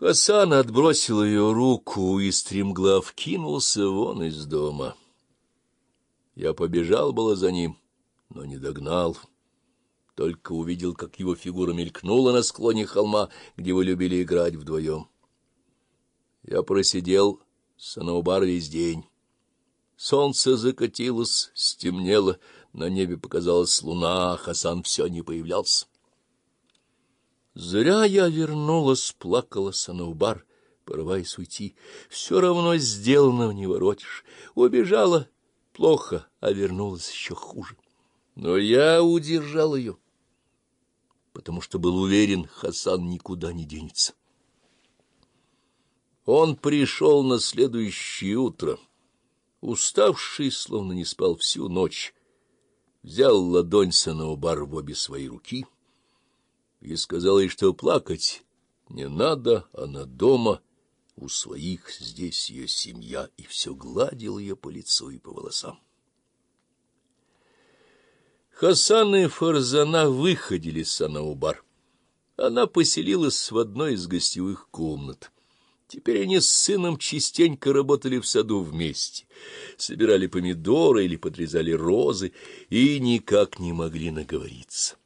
Хасан отбросил ее руку и стремглав кинулся вон из дома. Я побежал было за ним, но не догнал. Только увидел, как его фигура мелькнула на склоне холма, где вы любили играть вдвоем. Я просидел с Санаубар весь день. Солнце закатилось, стемнело, на небе показалась луна, а Хасан все не появлялся. Зря я вернулась, плакала Санаубар, порываясь уйти. Все равно сделано не воротишь. Убежала плохо, а вернулась еще хуже. Но я удержал ее, потому что был уверен, Хасан никуда не денется. Он пришел на следующее утро, уставший, словно не спал всю ночь, взял ладонь Санаубар в обе свои руки — и сказал ей, что плакать не надо, она дома, у своих здесь ее семья, и все гладил ее по лицу и по волосам. Хасан и Фарзана выходили с Анаубар. Она поселилась в одной из гостевых комнат. Теперь они с сыном частенько работали в саду вместе, собирали помидоры или подрезали розы и никак не могли наговориться.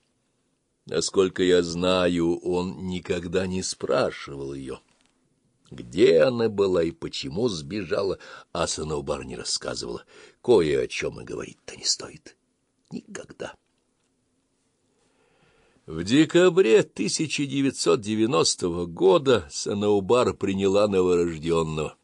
Насколько я знаю, он никогда не спрашивал ее, где она была и почему сбежала, а Санаубар не рассказывала. Кое о чем и говорить-то не стоит. Никогда. В декабре 1990 года Санаубар приняла новорожденного.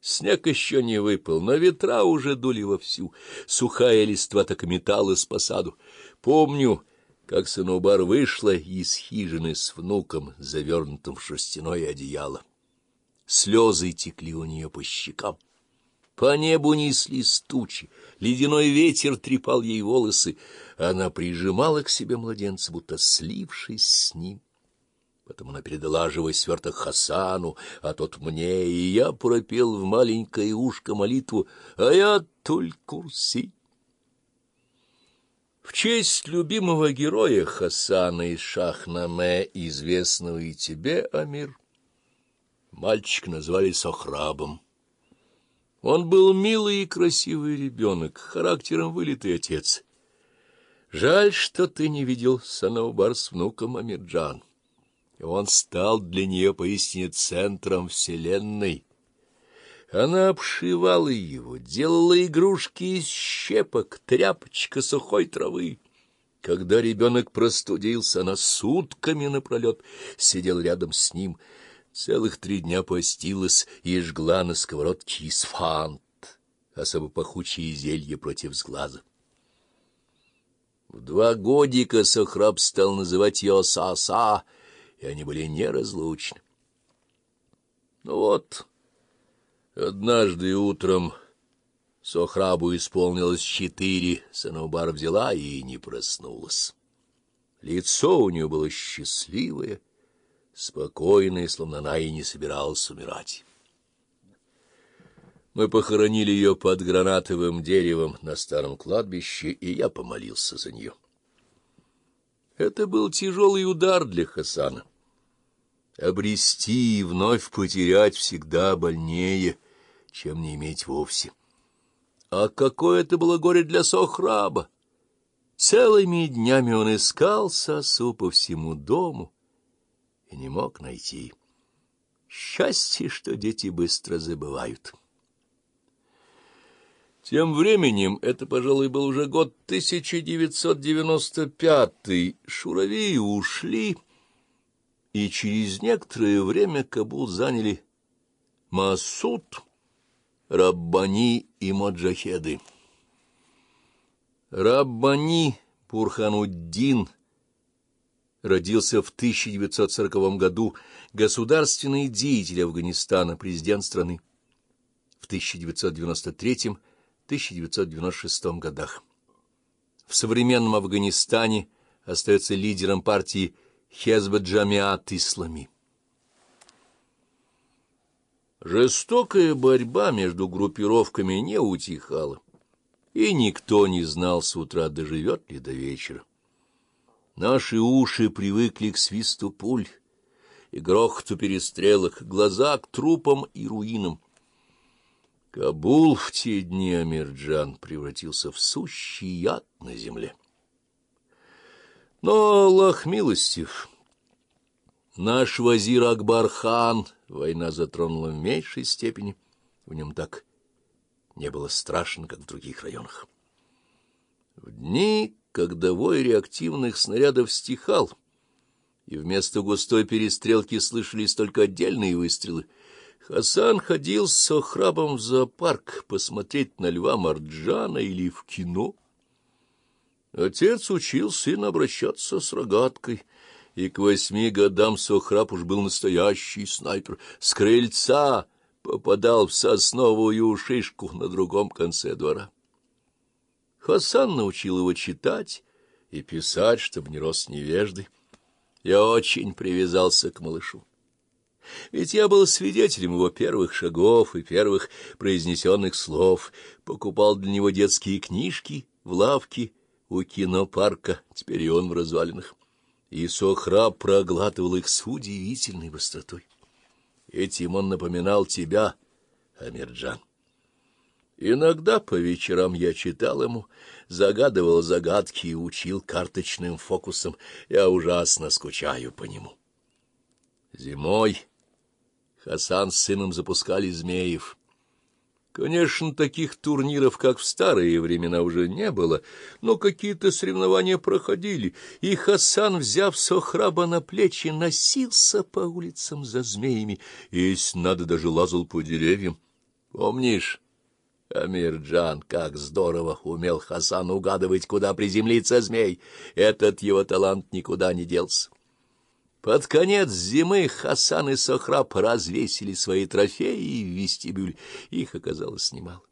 Снег еще не выпал, но ветра уже дули вовсю. Сухая листва так и металась по саду. Помню, как Санубар вышла из хижины с внуком, завернутым в шерстяное одеяло. Слезы текли у нее по щекам. По небу неслись тучи, ледяной ветер трепал ей волосы. Она прижимала к себе младенца, будто слившись с ним. Потом она передала живой сверток Хасану, а тот мне, и я пропел в маленькое ушко молитву «Аят Туль-Курси». В честь любимого героя Хасана из Шахнаме, известного и тебе, Амир, мальчик назвали Сохрабом. Он был милый и красивый ребенок, характером вылитый отец. Жаль, что ты не видел Санаубар с внуком Амирджан. Он стал для нее поистине центром вселенной, она обшивала его, делала игрушки из щепок, тряпочка сухой травы. Когда ребенок простудился, она сутками напролет сидела рядом с ним. Целых три дня постилась и жгла на сковородке исфант, особо пахучие зелья против сглаза. В два годика Сохраб стал называть ее Са-Са, и они были неразлучны. Ну вот... Однажды утром Сохрабу исполнилось четыре, Санубар взяла и не проснулась. Лицо у нее было счастливое, спокойное, словно она и не собиралась умирать. Мы похоронили ее под гранатовым деревом на старом кладбище, и я помолился за нее. Это был тяжелый удар для Хасана. Обрести и вновь потерять всегда больнее — чем не иметь вовсе. А какое это было горе для Сохраба! Целыми днями он искал сосу по всему дому и не мог найти. Счастье, что дети быстро забывают. Тем временем, это, пожалуй, был уже год 1995 шуравеи ушли, и через некоторое время Кабул заняли Масуд, Раббани и Маджахеды. Раббани Бурхануддин родился в 1940 году, государственный деятель Афганистана, президент страны. В 1993-1996 годах. В современном Афганистане остается лидером партии Хезбет Джамиат Ислами. Жестокая борьба между группировками не утихала, и никто не знал с утра, доживет ли до вечера. Наши уши привыкли к свисту пуль, и грохоту перестрелок, глаза к трупам и руинам. Кабул в те дни Амирджан превратился в сущий яд на земле. Но Аллах милостив. Наш вазир Акбар-хан война затронула в меньшей степени. В нем так не было страшно, как в других районах. В дни, когда вой реактивных снарядов стихал, и вместо густой перестрелки слышались только отдельные выстрелы, Хасан ходил с Сохрабом в зоопарк посмотреть на льва Марджана или в кино. Отец учил сына обращаться с рогаткой, и к восьми годам Сохраб уж был настоящий снайпер. С крыльца попадал в сосновую шишку на другом конце двора. Хасан научил его читать и писать, чтобы не рос невеждой. Я очень привязался к малышу. Ведь я был свидетелем его первых шагов и первых произнесенных слов, покупал для него детские книжки в лавке у кинопарка, теперь и он в развалинах. И Сохраб проглатывал их с удивительной быстротой. Этим он напоминал тебя, Амирджан. Иногда по вечерам я читал ему, загадывал загадки и учил карточным фокусам. Я ужасно скучаю по нему. Зимой Хасан с сыном запускали змеев. Конечно, таких турниров, как в старые времена, уже не было, но какие-то соревнования проходили, и Хасан, взяв Сохраба на плечи, носился по улицам за змеями, и, если надо, даже лазал по деревьям. Помнишь... Амирджан, как здорово умел Хасан угадывать, куда приземлится змей. Этот его талант никуда не делся. Под конец зимы Хасан и Сохраб развесили свои трофеи в вестибюль. Их оказалось немало.